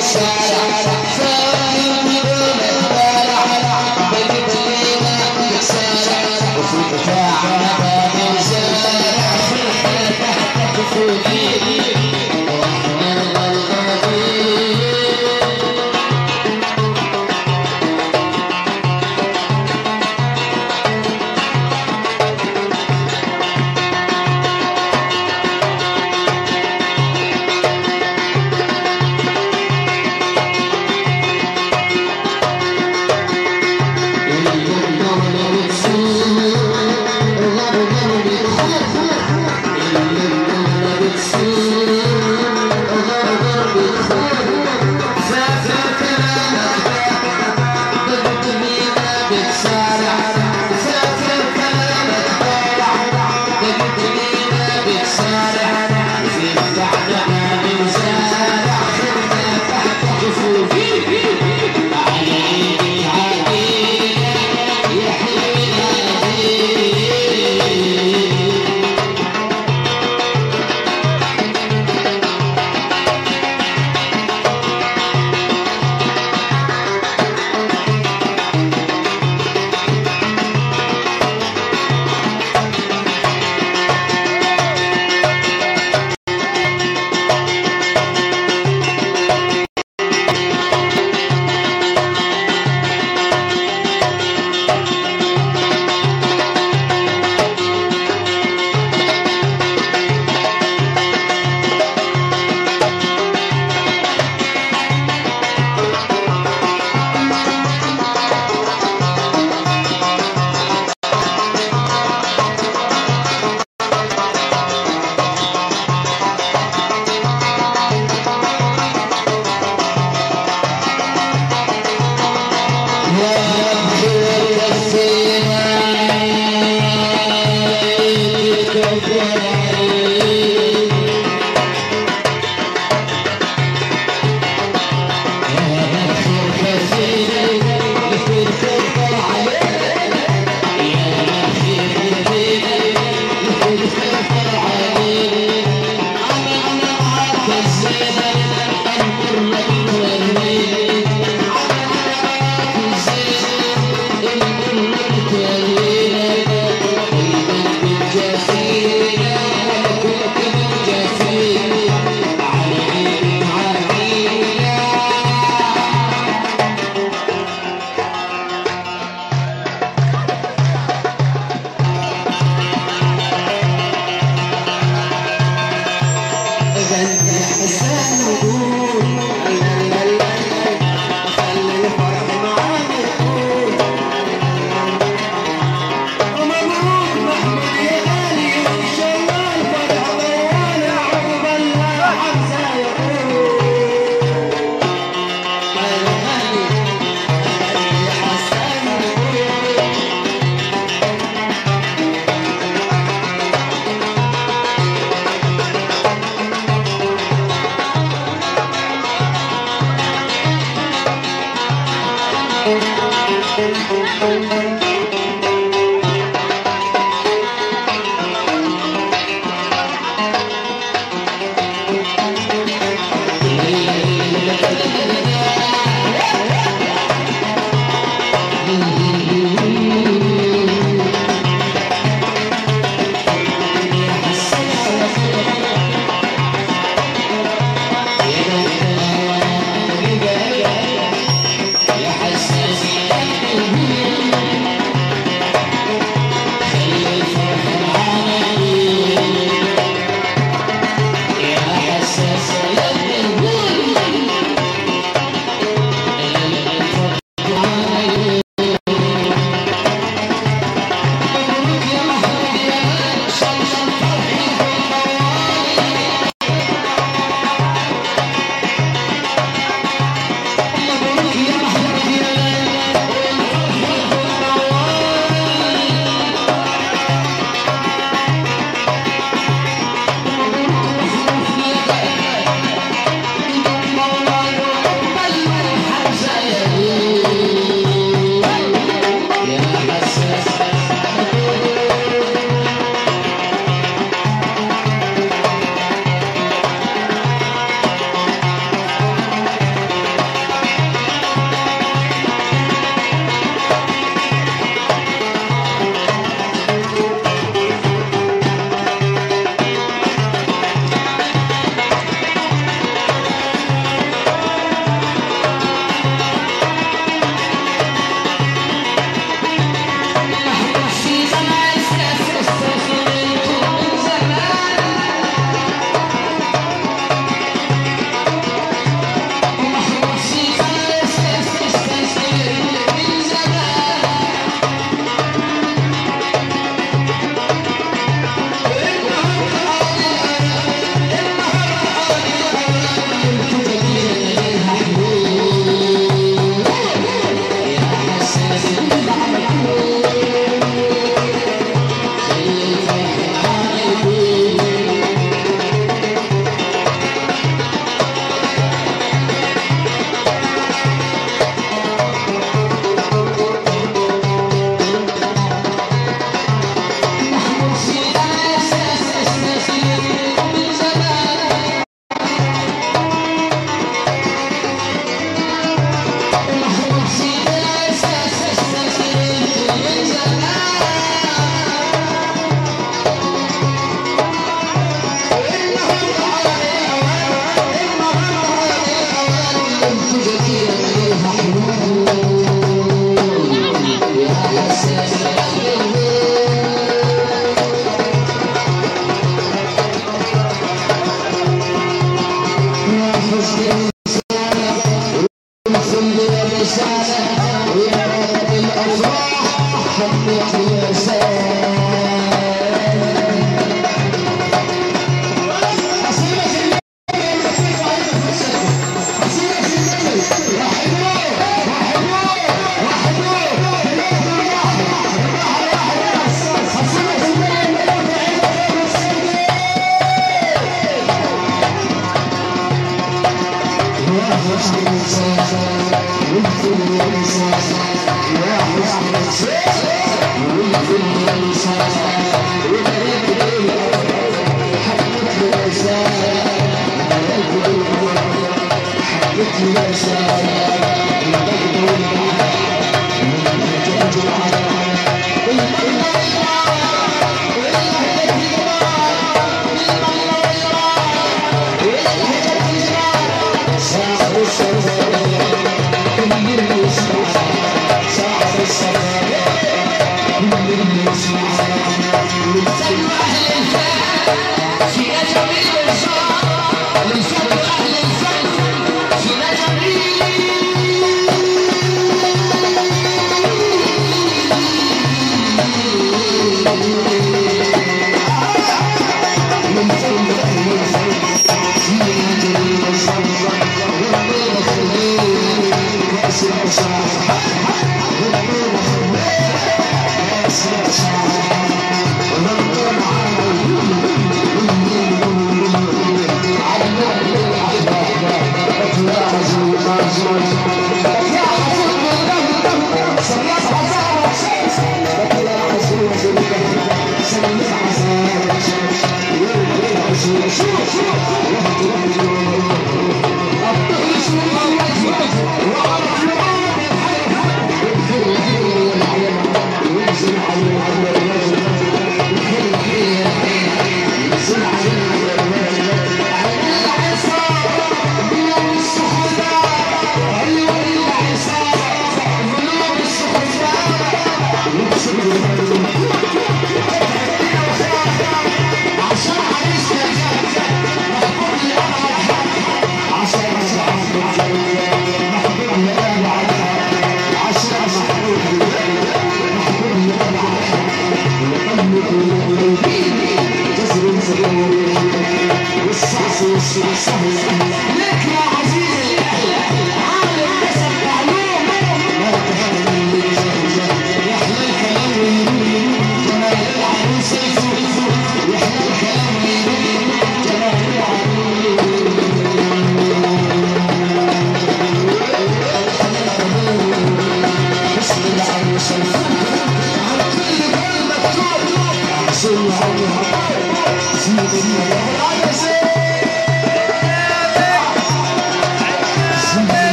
Shine.